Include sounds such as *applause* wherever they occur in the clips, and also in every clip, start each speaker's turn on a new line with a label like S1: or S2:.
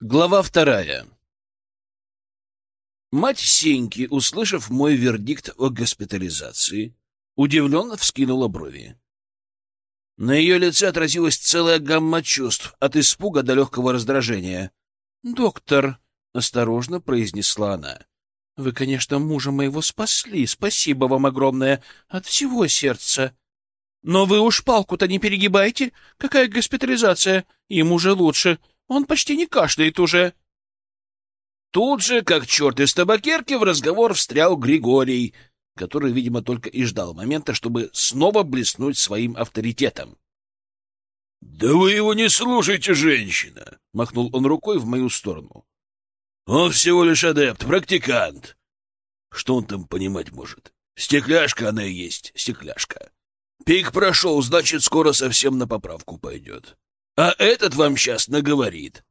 S1: Глава вторая. Мать Сеньки, услышав мой вердикт о госпитализации, удивленно вскинула брови. На ее лице отразилась целая гамма чувств, от испуга до легкого раздражения. «Доктор», — осторожно произнесла она, — «вы, конечно, мужа моего спасли, спасибо вам огромное, от всего сердца. Но вы уж палку-то не перегибайте, какая госпитализация, ему же лучше». Он почти не кашляет уже. Тут же, как черт из табакерки, в разговор встрял Григорий, который, видимо, только и ждал момента, чтобы снова блеснуть своим авторитетом. — Да вы его не слушайте, женщина! — махнул он рукой в мою сторону. — Он всего лишь адепт, практикант. Что он там понимать может? Стекляшка она и есть, стекляшка. Пик прошел, значит, скоро совсем на поправку пойдет. А этот вам сейчас наговорит.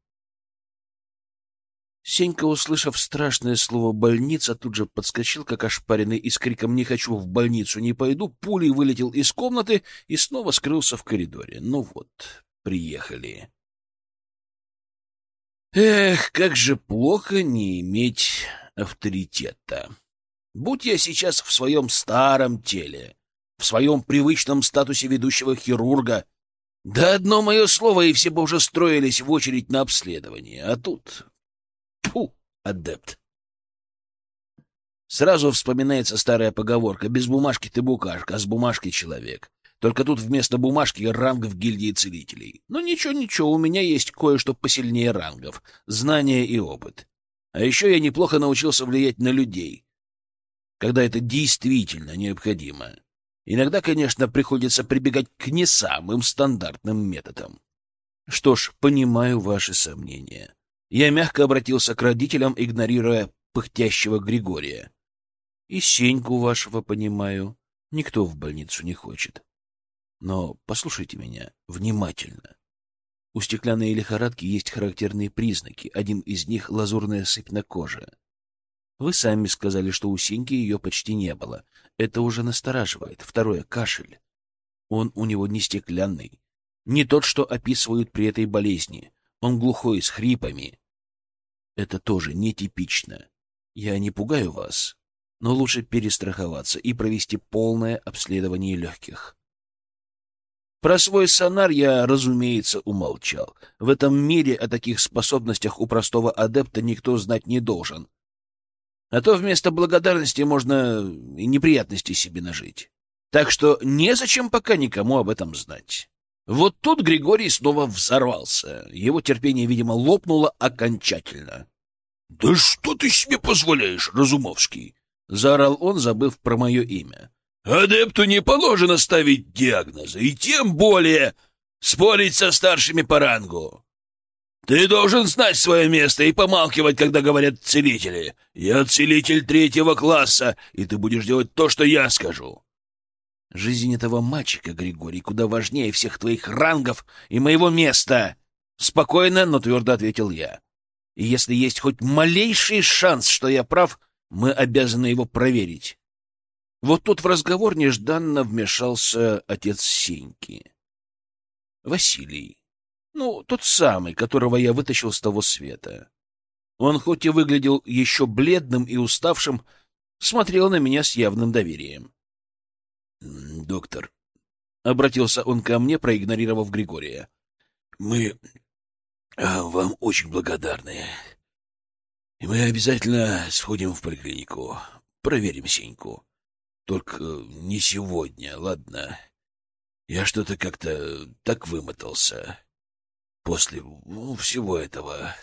S1: Сенька, услышав страшное слово «больница», тут же подскочил, как ошпаренный, и с криком «Не хочу в больницу, не пойду!» пулей вылетел из комнаты и снова скрылся в коридоре. Ну вот, приехали. Эх, как же плохо не иметь авторитета. Будь я сейчас в своем старом теле, в своем привычном статусе ведущего хирурга, да одно мое слово, и все бы уже строились в очередь на обследование. А тут... Фу, адепт. Сразу вспоминается старая поговорка «Без бумажки ты букашка, а с бумажки человек». Только тут вместо бумажки ранг в гильдии целителей. Но ничего-ничего, у меня есть кое-что посильнее рангов, знания и опыт. А еще я неплохо научился влиять на людей, когда это действительно необходимо. Иногда, конечно, приходится прибегать к не самым стандартным методам. Что ж, понимаю ваши сомнения. Я мягко обратился к родителям, игнорируя пыхтящего Григория. И Сеньку вашего понимаю. Никто в больницу не хочет. Но послушайте меня внимательно. У стеклянной лихорадки есть характерные признаки. Один из них — лазурная сыпь на коже. Вы сами сказали, что у Сеньки ее почти не было. Это уже настораживает. Второе — кашель. Он у него не стеклянный. Не тот, что описывают при этой болезни. Он глухой, с хрипами. Это тоже нетипично. Я не пугаю вас, но лучше перестраховаться и провести полное обследование легких. Про свой сонар я, разумеется, умолчал. В этом мире о таких способностях у простого адепта никто знать не должен. А то вместо благодарности можно и неприятности себе нажить. Так что незачем пока никому об этом знать. Вот тут Григорий снова взорвался. Его терпение, видимо, лопнуло окончательно. — Да что ты себе позволяешь, Разумовский? — заорал он, забыв про мое имя. — Адепту не положено ставить диагнозы, и тем более спорить со старшими по рангу. Ты должен знать свое место и помалкивать, когда говорят целители. Я целитель третьего класса, и ты будешь делать то, что я скажу. Жизнь этого мальчика, Григорий, куда важнее всех твоих рангов и моего места. Спокойно, но твердо ответил я. И если есть хоть малейший шанс, что я прав, мы обязаны его проверить. Вот тут в разговор нежданно вмешался отец Сеньки. Василий. Ну, тот самый, которого я вытащил с того света. Он хоть и выглядел еще бледным и уставшим, смотрел на меня с явным доверием. — Доктор, — обратился он ко мне, проигнорировав Григория, — мы а, вам очень благодарны. Мы обязательно сходим в поликлинику, проверим Сеньку. Только не сегодня, ладно? Я что-то как-то так вымотался. После всего этого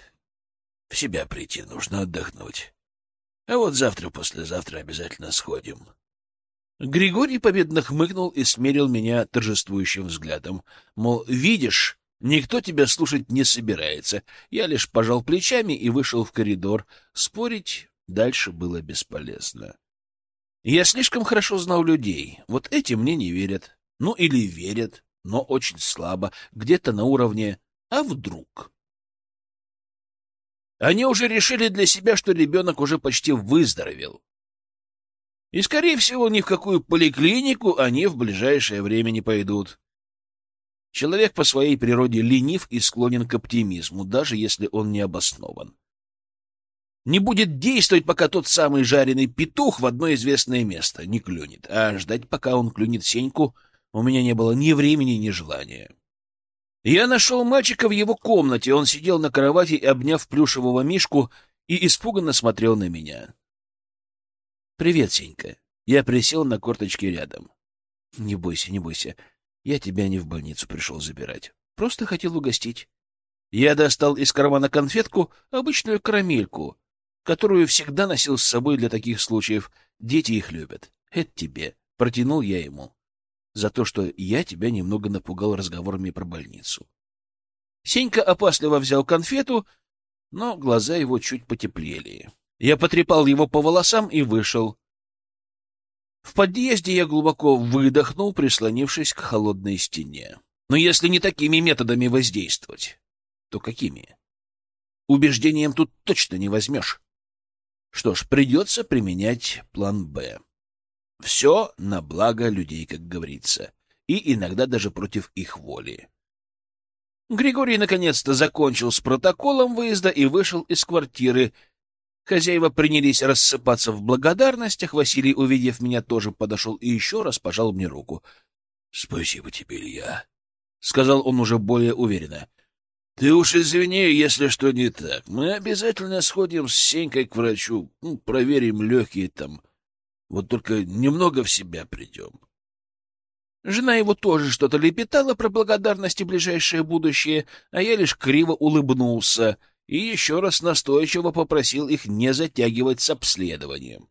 S1: в себя прийти нужно отдохнуть. А вот завтра-послезавтра обязательно сходим. Григорий победно хмыкнул и смерил меня торжествующим взглядом. Мол, видишь, никто тебя слушать не собирается. Я лишь пожал плечами и вышел в коридор. Спорить дальше было бесполезно. Я слишком хорошо знал людей. Вот эти мне не верят. Ну или верят, но очень слабо, где-то на уровне а вдруг? Они уже решили для себя, что ребенок уже почти выздоровел. И, скорее всего, ни в какую поликлинику они в ближайшее время не пойдут. Человек по своей природе ленив и склонен к оптимизму, даже если он не обоснован. Не будет действовать, пока тот самый жареный петух в одно известное место не клюнет, а ждать, пока он клюнет Сеньку, у меня не было ни времени, ни желания. Я нашел мальчика в его комнате, он сидел на кровати, обняв плюшевого мишку, и испуганно смотрел на меня. «Привет, Сенька». Я присел на корточки рядом. «Не бойся, не бойся. Я тебя не в больницу пришел забирать. Просто хотел угостить». Я достал из кармана конфетку, обычную карамельку, которую всегда носил с собой для таких случаев. Дети их любят. Это тебе. Протянул я ему. За то, что я тебя немного напугал разговорами про больницу. Сенька опасливо взял конфету, но глаза его чуть потеплели. Я потрепал его по волосам и вышел. В подъезде я глубоко выдохнул, прислонившись к холодной стене. Но если не такими методами воздействовать, то какими? Убеждением тут точно не возьмешь. Что ж, придется применять план «Б». Все на благо людей, как говорится, и иногда даже против их воли. Григорий наконец-то закончил с протоколом выезда и вышел из квартиры. Хозяева принялись рассыпаться в благодарностях. Василий, увидев меня, тоже подошел и еще раз пожал мне руку. — Спасибо тебе, Илья, — сказал он уже более уверенно. — Ты уж извини, если что не так. Мы обязательно сходим с Сенькой к врачу, проверим легкие там. Вот только немного в себя придем. Жена его тоже что-то лепетала про благодарность и ближайшее будущее, а я лишь криво улыбнулся и еще раз настойчиво попросил их не затягивать с обследованием.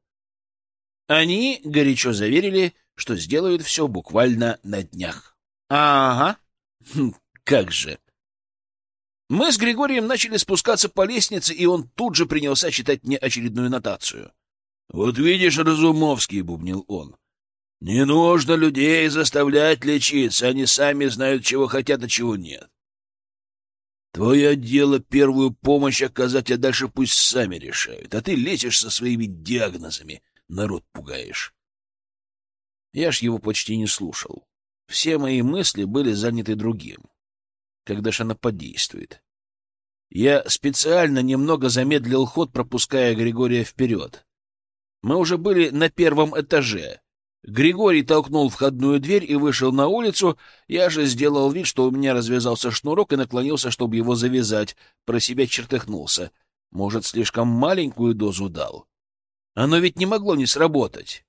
S1: Они горячо заверили, что сделают все буквально на днях. — Ага, хм, как же. Мы с Григорием начали спускаться по лестнице, и он тут же принялся читать мне очередную нотацию. — Вот видишь, Разумовский, — бубнил он, не нужно людей заставлять лечиться, они сами знают, чего хотят, а чего нет. Твое дело первую помощь оказать, а дальше пусть сами решают. А ты лечишь со своими диагнозами, народ пугаешь. Я ж его почти не слушал. Все мои мысли были заняты другим. Когда ж она подействует? Я специально немного замедлил ход, пропуская Григория вперед. Мы уже были на первом этаже, Григорий толкнул входную дверь и вышел на улицу. Я же сделал вид, что у меня развязался шнурок и наклонился, чтобы его завязать. Про себя чертыхнулся. Может, слишком маленькую дозу дал? Оно ведь не могло не сработать.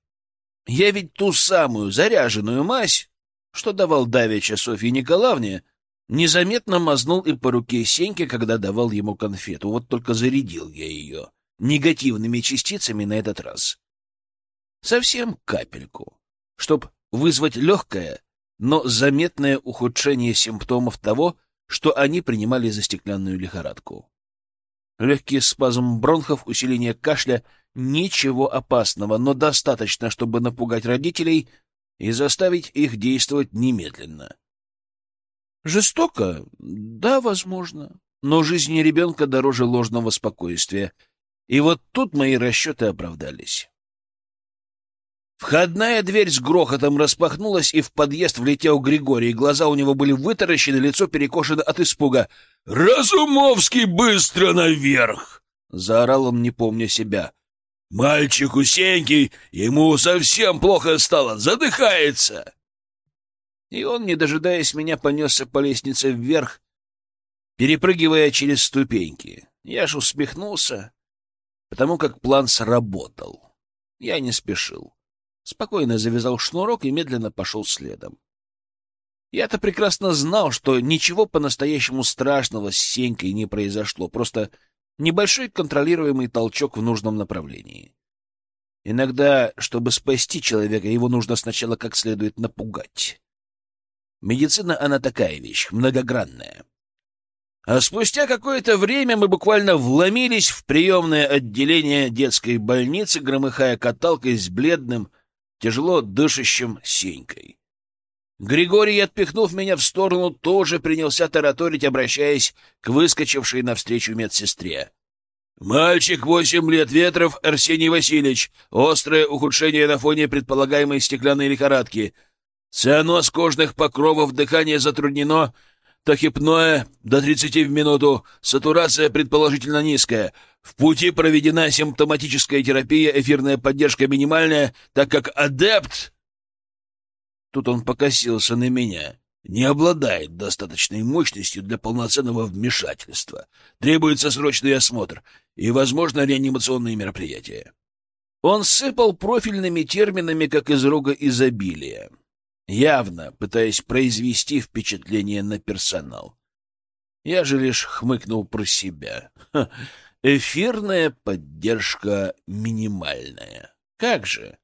S1: Я ведь ту самую заряженную мазь, что давал давеча Софье Николаевне, незаметно мазнул и по руке Сеньки, когда давал ему конфету. Вот только зарядил я ее негативными частицами на этот раз. Совсем капельку, чтобы вызвать легкое, но заметное ухудшение симптомов того, что они принимали за стеклянную лихорадку. Легкий спазм бронхов, усиление кашля — ничего опасного, но достаточно, чтобы напугать родителей и заставить их действовать немедленно. Жестоко? Да, возможно. Но жизни ребенка дороже ложного спокойствия. И вот тут мои расчеты оправдались. Входная дверь с грохотом распахнулась, и в подъезд влетел Григорий. Глаза у него были вытаращены, лицо перекошено от испуга. «Разумовский, быстро наверх!» — заорал он, не помня себя. «Мальчик усенький, ему совсем плохо стало, задыхается!» И он, не дожидаясь меня, понесся по лестнице вверх, перепрыгивая через ступеньки. Я ж усмехнулся, потому как план сработал. Я не спешил спокойно завязал шнурок и медленно пошел следом. Я-то прекрасно знал, что ничего по-настоящему страшного с Сенькой не произошло, просто небольшой контролируемый толчок в нужном направлении. Иногда, чтобы спасти человека, его нужно сначала как следует напугать. Медицина, она такая вещь, многогранная. А спустя какое-то время мы буквально вломились в приемное отделение детской больницы, громыхая каталкой с бледным, тяжело дышащим Сенькой. Григорий, отпихнув меня в сторону, тоже принялся тараторить, обращаясь к выскочившей навстречу медсестре. «Мальчик, восемь лет, Ветров Арсений Васильевич. Острое ухудшение на фоне предполагаемой стеклянной лихорадки. Цианоз кожных покровов, дыхание затруднено, тахипное до 30 в минуту, сатурация предположительно низкая. В пути проведена симптоматическая терапия, эфирная поддержка минимальная, так как адепт... Тут он покосился на меня. Не обладает достаточной мощностью для полноценного вмешательства. Требуется срочный осмотр и, возможно, реанимационные мероприятия. Он сыпал профильными терминами, как из рога изобилия явно пытаясь произвести впечатление на персонал. Я же лишь хмыкнул про себя. Ха, эфирная поддержка минимальная. Как же?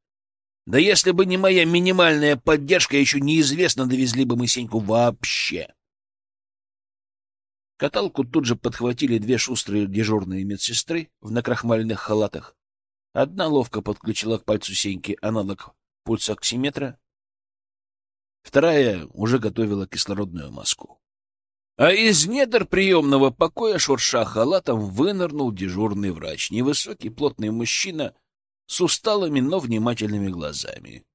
S1: Да если бы не моя минимальная поддержка, еще неизвестно, довезли бы мы Сеньку вообще. Каталку тут же подхватили две шустрые дежурные медсестры в накрахмаленных халатах. Одна ловко подключила к пальцу Сеньки аналог пульсоксиметра, Вторая уже готовила кислородную маску. А из недр приемного покоя, шурша халатом, вынырнул дежурный врач, невысокий плотный мужчина с усталыми, но внимательными глазами.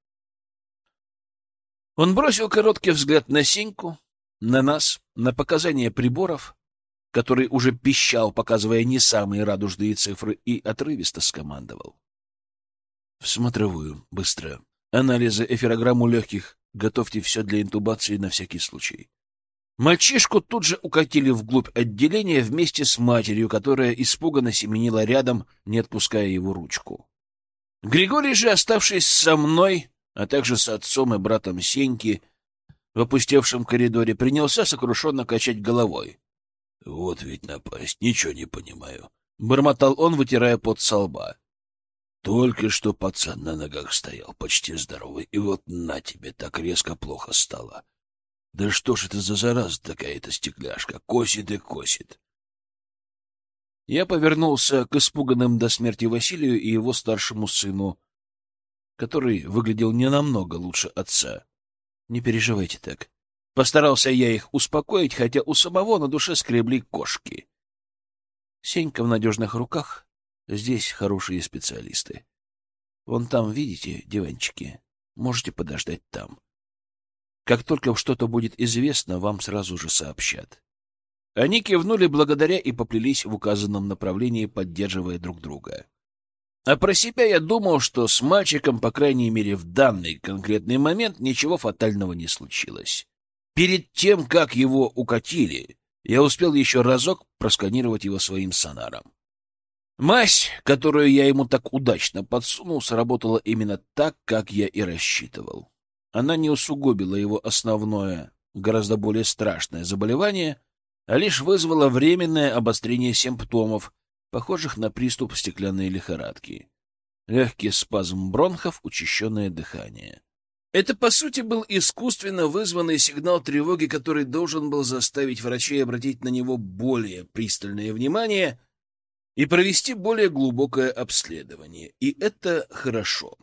S1: Он бросил короткий взгляд на Сеньку, на нас, на показания приборов, который уже пищал, показывая не самые радужные цифры, и отрывисто скомандовал. — В смотровую, быстро. Анализы эфирограмму легких, Готовьте все для интубации на всякий случай. Мальчишку тут же укатили вглубь отделения вместе с матерью, которая испуганно семенила рядом, не отпуская его ручку. Григорий же, оставшись со мной, а также с отцом и братом Сеньки, в опустевшем коридоре, принялся сокрушенно качать головой. — Вот ведь напасть, ничего не понимаю, — бормотал он, вытирая пот со лба. Только что пацан на ногах стоял, почти здоровый, и вот на тебе так резко плохо стало. Да что ж это за зараза такая-то стекляшка? Косит и косит. Я повернулся к испуганным до смерти Василию и его старшему сыну, который выглядел не намного лучше отца. Не переживайте так. Постарался я их успокоить, хотя у самого на душе скребли кошки. Сенька в надежных руках, Здесь хорошие специалисты. Вон там, видите, диванчики? Можете подождать там. Как только что-то будет известно, вам сразу же сообщат. Они кивнули благодаря и поплелись в указанном направлении, поддерживая друг друга. А про себя я думал, что с мальчиком, по крайней мере, в данный конкретный момент ничего фатального не случилось. Перед тем, как его укатили, я успел еще разок просканировать его своим сонаром. Мазь, которую я ему так удачно подсунул, сработала именно так, как я и рассчитывал. Она не усугубила его основное, гораздо более страшное заболевание, а лишь вызвала временное обострение симптомов, похожих на приступ стеклянной лихорадки. Легкий спазм бронхов, учащенное дыхание. Это, по сути, был искусственно вызванный сигнал тревоги, который должен был заставить врачей обратить на него более пристальное внимание — и провести более глубокое обследование. И это хорошо.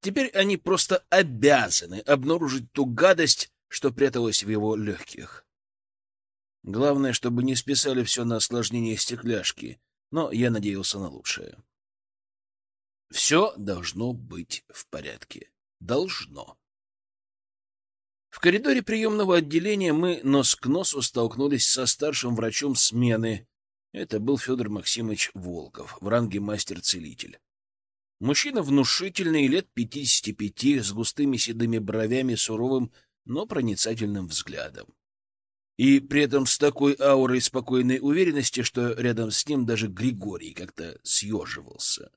S1: Теперь они просто обязаны обнаружить ту гадость, что пряталась в его легких. Главное, чтобы не списали все на осложнение стекляшки, но я надеялся на лучшее. Все должно быть в порядке. Должно. В коридоре приемного отделения мы нос к носу столкнулись со старшим врачом смены, это был Федор Максимович Волков в ранге мастер-целитель. Мужчина внушительный, лет пятидесяти пяти, с густыми седыми бровями, суровым, но проницательным взглядом. И при этом с такой аурой спокойной уверенности, что рядом с ним даже Григорий как-то съеживался.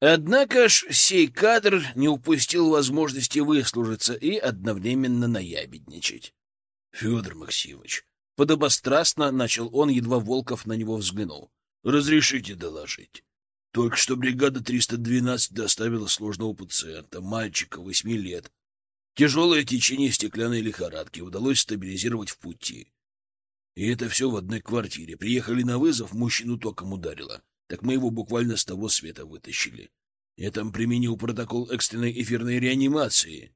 S1: Однако ж сей кадр не упустил возможности выслужиться и одновременно наябедничать. — Федор Максимович, Подобострастно начал он, едва Волков на него взглянул. — Разрешите доложить. Только что бригада 312 доставила сложного пациента, мальчика восьми лет. Тяжелое течение стеклянной лихорадки удалось стабилизировать в пути. И это все в одной квартире. Приехали на вызов, мужчину током ударило. Так мы его буквально с того света вытащили. Я там применил протокол экстренной эфирной реанимации.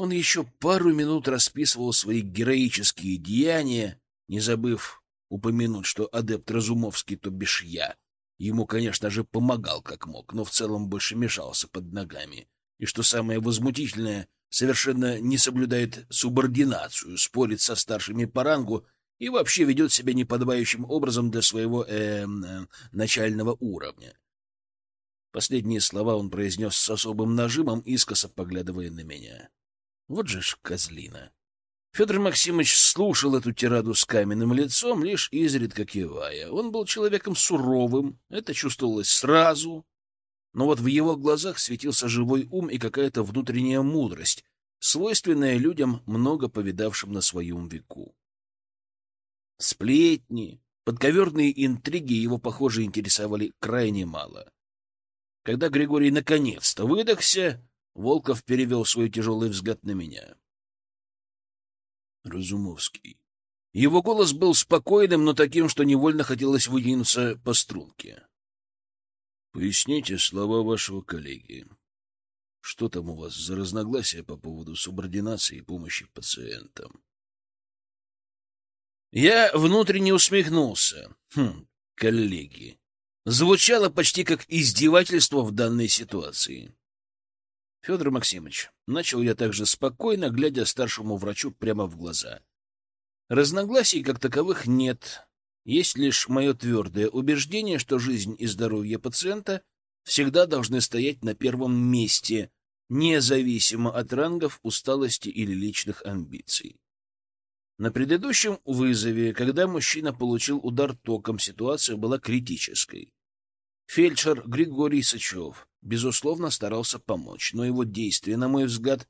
S1: Он еще пару минут расписывал свои героические деяния, не забыв упомянуть, что адепт Разумовский, то бишь я, ему, конечно же, помогал как мог, но в целом больше мешался под ногами, И что самое возмутительное, совершенно не соблюдает субординацию, спорит со старшими по рангу и вообще ведет себя неподобающим образом для своего э, э, начального уровня. Последние слова он произнес с особым нажимом, искоса поглядывая на меня. Вот же ж козлина. Федор Максимович слушал эту тираду с каменным лицом, лишь изредка кивая. Он был человеком суровым, это чувствовалось сразу. Но вот в его глазах светился живой ум и какая-то внутренняя мудрость, свойственная людям, много повидавшим на своем веку. Сплетни, подковерные интриги его, похоже, интересовали крайне мало. Когда Григорий наконец-то выдохся, Волков перевел свой тяжелый взгляд на меня. Разумовский. Его голос был спокойным, но таким, что невольно хотелось выдвинуться по струнке. Поясните слова вашего коллеги. Что там у вас за разногласия по поводу субординации и помощи пациентам? Я внутренне усмехнулся. Хм, коллеги. Звучало почти как издевательство в данной ситуации. Федор Максимович, начал я также спокойно, глядя старшему врачу прямо в глаза. Разногласий как таковых нет. Есть лишь мое твердое убеждение, что жизнь и здоровье пациента всегда должны стоять на первом месте, независимо от рангов, усталости или личных амбиций. На предыдущем вызове, когда мужчина получил удар током, ситуация была критической. Фельдшер Григорий Сычев, безусловно, старался помочь, но его действия, на мой взгляд,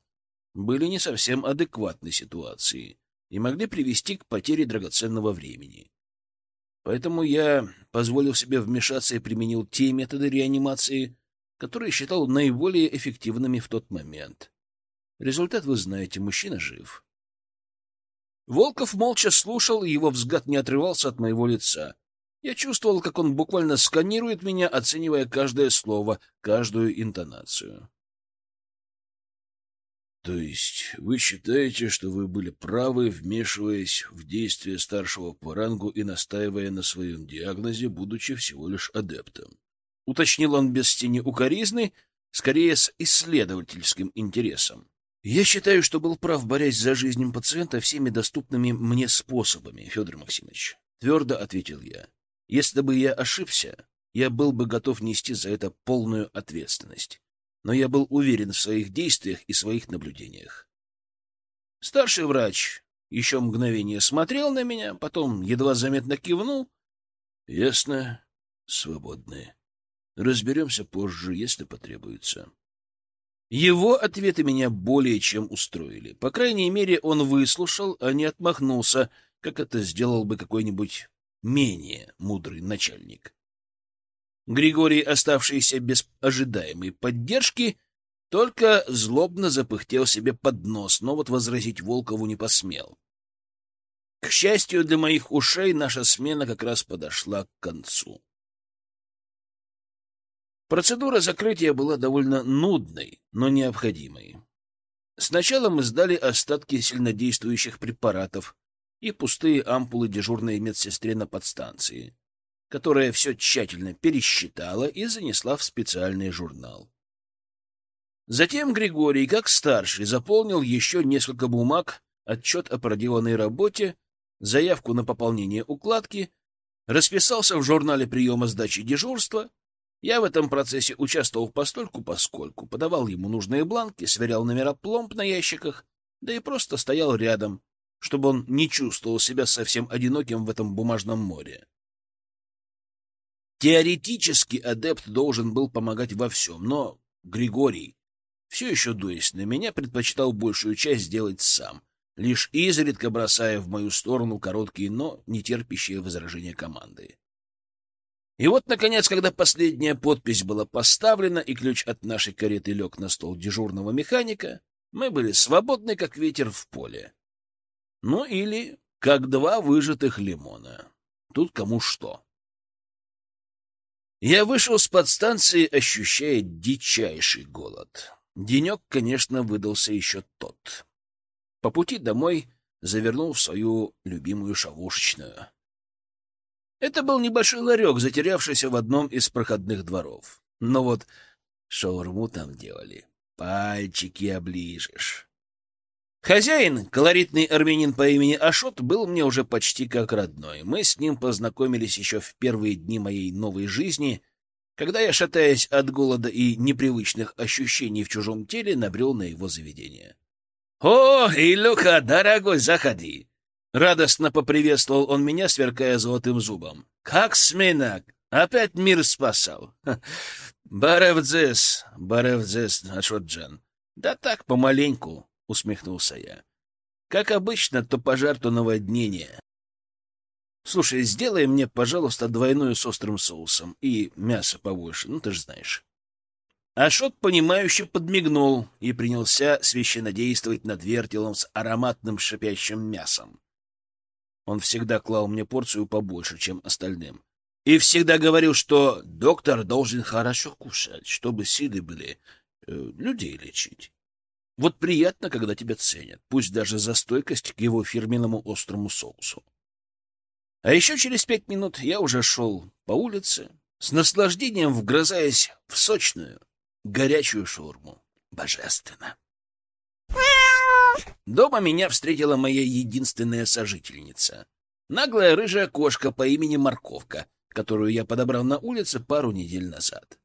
S1: были не совсем адекватной ситуации и могли привести к потере драгоценного времени. Поэтому я позволил себе вмешаться и применил те методы реанимации, которые считал наиболее эффективными в тот момент. Результат вы знаете, мужчина жив. Волков молча слушал, и его взгляд не отрывался от моего лица. Я чувствовал, как он буквально сканирует меня, оценивая каждое слово, каждую интонацию. То есть вы считаете, что вы были правы, вмешиваясь в действия старшего по рангу и настаивая на своем диагнозе, будучи всего лишь адептом? Уточнил он без тени укоризны, скорее с исследовательским интересом. Я считаю, что был прав, борясь за жизнь пациента всеми доступными мне способами, Федор Максимович. Твердо ответил я. Если бы я ошибся, я был бы готов нести за это полную ответственность. Но я был уверен в своих действиях и своих наблюдениях. Старший врач еще мгновение смотрел на меня, потом едва заметно кивнул. — Ясно. Свободны. Разберемся позже, если потребуется. Его ответы меня более чем устроили. По крайней мере, он выслушал, а не отмахнулся, как это сделал бы какой-нибудь менее мудрый начальник. Григорий, оставшийся без ожидаемой поддержки, только злобно запыхтел себе под нос, но вот возразить Волкову не посмел. К счастью для моих ушей, наша смена как раз подошла к концу. Процедура закрытия была довольно нудной, но необходимой. Сначала мы сдали остатки сильнодействующих препаратов и пустые ампулы дежурной медсестре на подстанции, которая все тщательно пересчитала и занесла в специальный журнал. Затем Григорий, как старший, заполнил еще несколько бумаг, отчет о проделанной работе, заявку на пополнение укладки, расписался в журнале приема сдачи дежурства — я в этом процессе участвовал постольку-поскольку, подавал ему нужные бланки, сверял номера пломб на ящиках, да и просто стоял рядом, чтобы он не чувствовал себя совсем одиноким в этом бумажном море. Теоретически адепт должен был помогать во всем, но Григорий, все еще дуясь на меня, предпочитал большую часть сделать сам, лишь изредка бросая в мою сторону короткие, но не терпящие возражения команды. И вот, наконец, когда последняя подпись была поставлена и ключ от нашей кареты лег на стол дежурного механика, мы были свободны, как ветер в поле. Ну или как два выжатых лимона. Тут кому что. Я вышел с подстанции, ощущая дичайший голод. Денек, конечно, выдался еще тот. По пути домой завернул в свою любимую шавушечную. Это был небольшой ларек, затерявшийся в одном из проходных дворов. Но вот шаурму там делали пальчики оближешь. Хозяин, колоритный армянин по имени Ашот, был мне уже почти как родной. Мы с ним познакомились еще в первые дни моей новой жизни, когда я, шатаясь от голода и непривычных ощущений в чужом теле, набрел на его заведение. — О, Илюха, дорогой, заходи! Радостно поприветствовал он меня, сверкая золотым зубом. — Как сминак! Опять мир спасал! *laughs* — Баревдзес, Баревдзес, Ашотджан. Да так, помаленьку усмехнулся я. Как обычно, то пожар, то наводнение. Слушай, сделай мне, пожалуйста, двойную с острым соусом и мясо побольше, ну ты же знаешь. Ашот, понимающе подмигнул и принялся священно действовать над вертелом с ароматным шипящим мясом. Он всегда клал мне порцию побольше, чем остальным. И всегда говорил, что доктор должен хорошо кушать, чтобы силы были э, людей лечить. Вот приятно, когда тебя ценят, пусть даже за стойкость к его фирменному острому соусу. А еще через пять минут я уже шел по улице, с наслаждением вгрызаясь в сочную, горячую шаурму. Божественно! Дома меня встретила моя единственная сожительница. Наглая рыжая кошка по имени Морковка, которую я подобрал на улице пару недель назад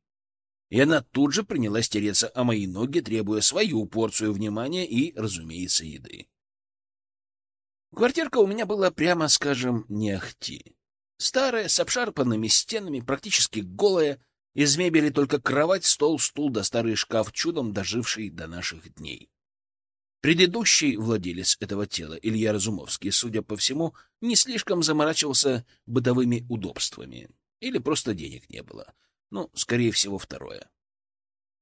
S1: и она тут же принялась тереться о мои ноги, требуя свою порцию внимания и, разумеется, еды. Квартирка у меня была, прямо скажем, не ахти. Старая, с обшарпанными стенами, практически голая, из мебели только кровать, стол, стул да старый шкаф, чудом доживший до наших дней. Предыдущий владелец этого тела, Илья Разумовский, судя по всему, не слишком заморачивался бытовыми удобствами. Или просто денег не было. Ну, скорее всего, второе.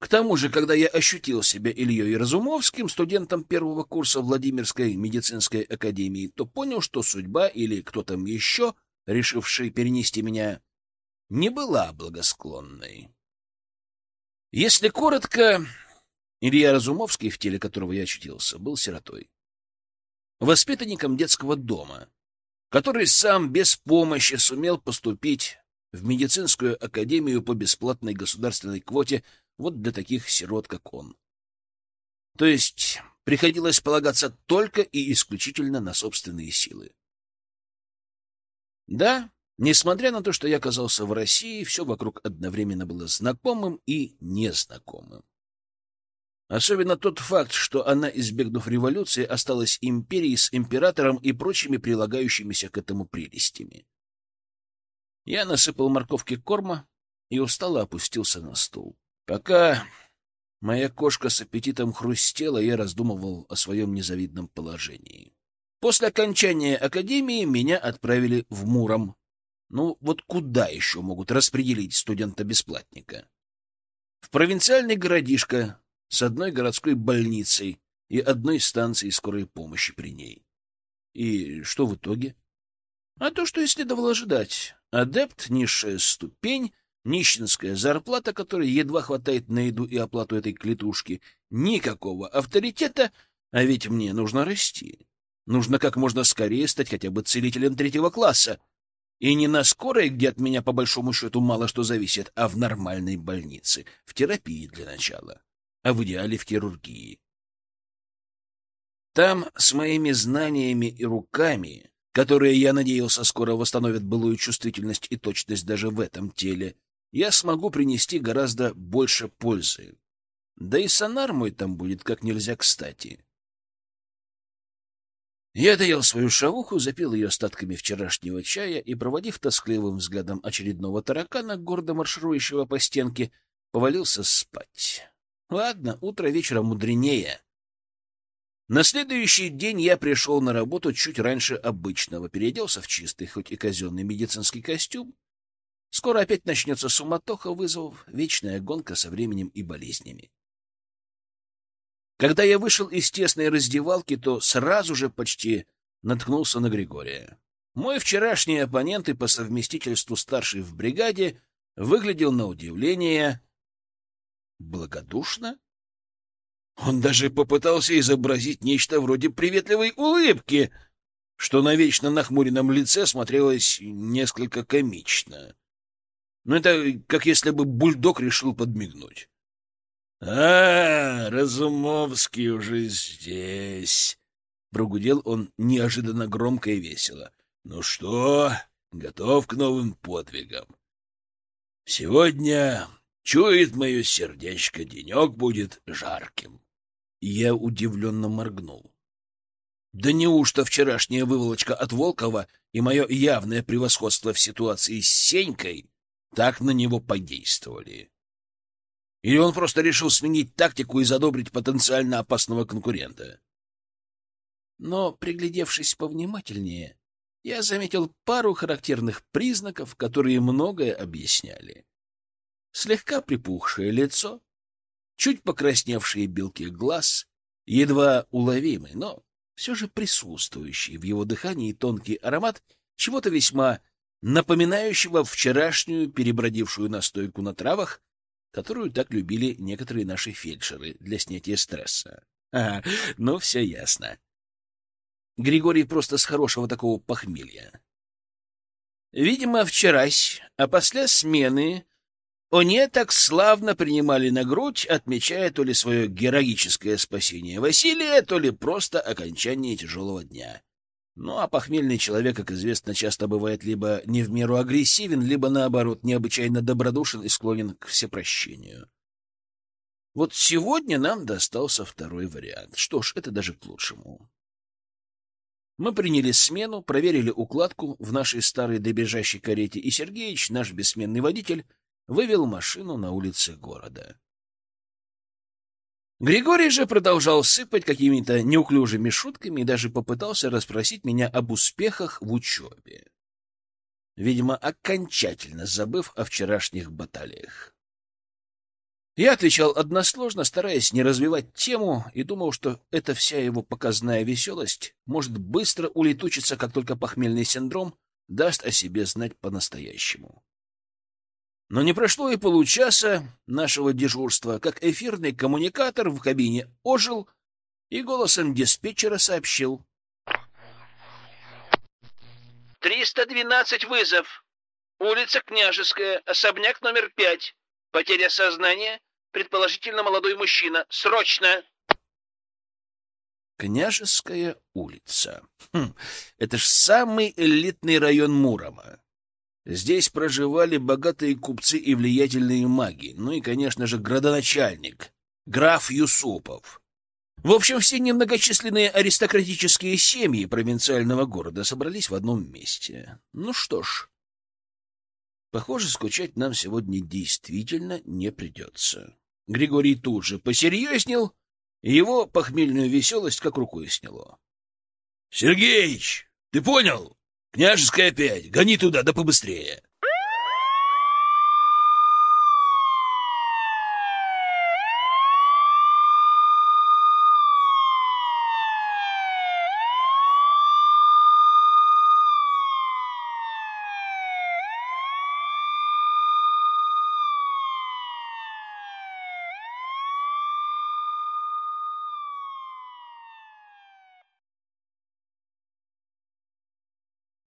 S1: К тому же, когда я ощутил себя Ильей Разумовским, студентом первого курса Владимирской медицинской академии, то понял, что судьба или кто там еще, решивший перенести меня, не была благосклонной. Если коротко, Илья Разумовский, в теле которого я очутился, был сиротой. Воспитанником детского дома, который сам без помощи сумел поступить в медицинскую академию по бесплатной государственной квоте вот для таких сирот, как он. То есть приходилось полагаться только и исключительно на собственные силы. Да, несмотря на то, что я оказался в России, все вокруг одновременно было знакомым и незнакомым. Особенно тот факт, что она, избегнув революции, осталась империей с императором и прочими прилагающимися к этому прелестями. Я насыпал морковки корма и устало опустился на стул. Пока моя кошка с аппетитом хрустела, я раздумывал о своем незавидном положении. После окончания академии меня отправили в Муром. Ну, вот куда еще могут распределить студента-бесплатника? В провинциальный городишко с одной городской больницей и одной станцией скорой помощи при ней. И что в итоге? А то, что и следовало ожидать. Адепт — низшая ступень, нищенская зарплата, которой едва хватает на еду и оплату этой клетушки, никакого авторитета, а ведь мне нужно расти. Нужно как можно скорее стать хотя бы целителем третьего класса. И не на скорой, где от меня по большому счету мало что зависит, а в нормальной больнице, в терапии для начала, а в идеале в хирургии. Там с моими знаниями и руками которые, я надеялся, скоро восстановят былую чувствительность и точность даже в этом теле, я смогу принести гораздо больше пользы. Да и сонар мой там будет как нельзя кстати. Я доел свою шавуху, запил ее остатками вчерашнего чая и, проводив тоскливым взглядом очередного таракана, гордо марширующего по стенке, повалился спать. Ладно, утро вечера мудренее. На следующий день я пришел на работу чуть раньше обычного, переоделся в чистый, хоть и казенный медицинский костюм. Скоро опять начнется суматоха вызовов, вечная гонка со временем и болезнями. Когда я вышел из тесной раздевалки, то сразу же почти наткнулся на Григория. Мой вчерашний оппонент и по совместительству старший в бригаде выглядел на удивление благодушно он даже попытался изобразить нечто вроде приветливой улыбки, что на вечно нахмуренном лице смотрелось несколько комично. Но это как если бы бульдог решил подмигнуть. А, Разумовский уже здесь. Прогудел он неожиданно громко и весело. Ну что, готов к новым подвигам? Сегодня, чует мое сердечко, денек будет жарким. Я удивленно моргнул. Да неужто вчерашняя выволочка от Волкова и мое явное превосходство в ситуации с Сенькой так на него подействовали? Или он просто решил сменить тактику и задобрить потенциально опасного конкурента? Но, приглядевшись повнимательнее, я заметил пару характерных признаков, которые многое объясняли. Слегка припухшее лицо, чуть покрасневшие белки глаз, едва уловимый, но все же присутствующий в его дыхании тонкий аромат чего-то весьма напоминающего вчерашнюю перебродившую настойку на травах, которую так любили некоторые наши фельдшеры для снятия стресса. Ага, ну все ясно. Григорий просто с хорошего такого похмелья. Видимо, вчерась, а после смены они так славно принимали на грудь, отмечая то ли свое героическое спасение Василия, то ли просто окончание тяжелого дня. Ну, а похмельный человек, как известно, часто бывает либо не в меру агрессивен, либо, наоборот, необычайно добродушен и склонен к всепрощению. Вот сегодня нам достался второй вариант. Что ж, это даже к лучшему. Мы приняли смену, проверили укладку в нашей старой добежащей карете, и Сергеич, наш бессменный водитель, вывел машину на улицы города. Григорий же продолжал сыпать какими-то неуклюжими шутками и даже попытался расспросить меня об успехах в учебе. Видимо, окончательно забыв о вчерашних баталиях. Я отвечал односложно, стараясь не развивать тему, и думал, что эта вся его показная веселость может быстро улетучиться, как только похмельный синдром даст о себе знать по-настоящему. Но не прошло и получаса нашего дежурства, как эфирный коммуникатор в кабине ожил и голосом диспетчера сообщил.
S2: «312 вызов. Улица Княжеская, особняк номер пять. Потеря сознания, предположительно молодой мужчина. Срочно!»
S1: Княжеская улица. Хм, это ж самый элитный район Мурома. Здесь проживали богатые купцы и влиятельные маги, ну и, конечно же, градоначальник, граф Юсупов. В общем, все немногочисленные аристократические семьи провинциального города собрались в одном месте. Ну что ж, похоже, скучать нам сегодня действительно не придется. Григорий тут же посерьезнел, его похмельную веселость как рукой сняло. — Сергеич, ты понял? Княжеская опять. Гони туда, да побыстрее.